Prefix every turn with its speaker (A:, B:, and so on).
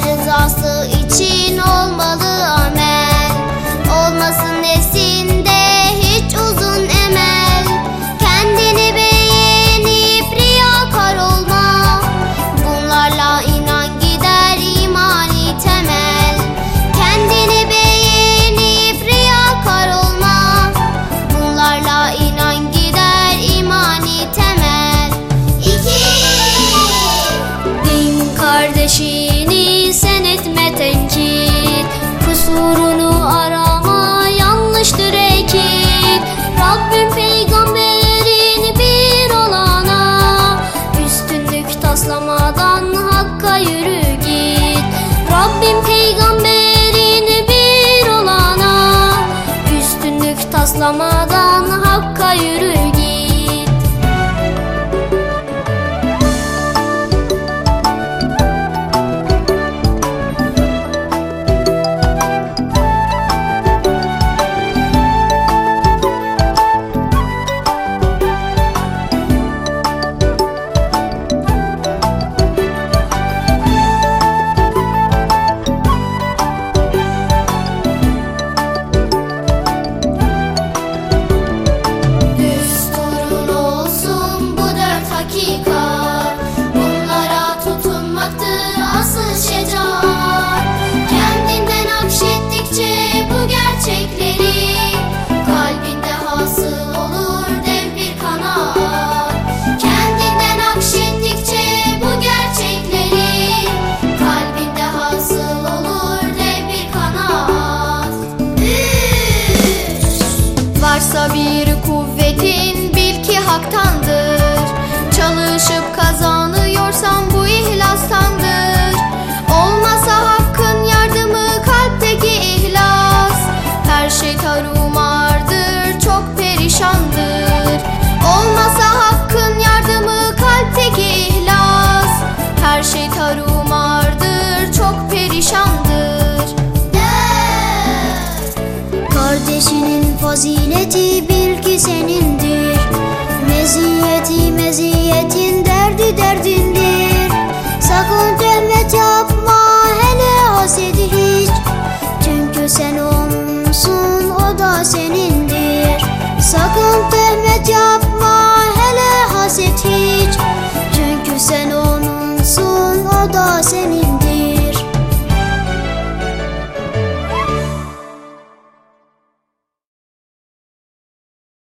A: but it's also Taslamadan Hakk'a yürür gerçekleri. Kalbinde hasıl olur dev bir kanat. Kendinden akşettikçe bu gerçekleri. Kalbinde hasıl olur dev bir kanat. Üf! Varsa
B: Kardeşinin fazileti bil